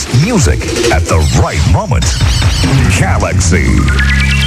best music at the right moment. Galaxy.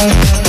Bye.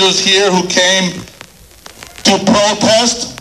And sisters here who came to protest.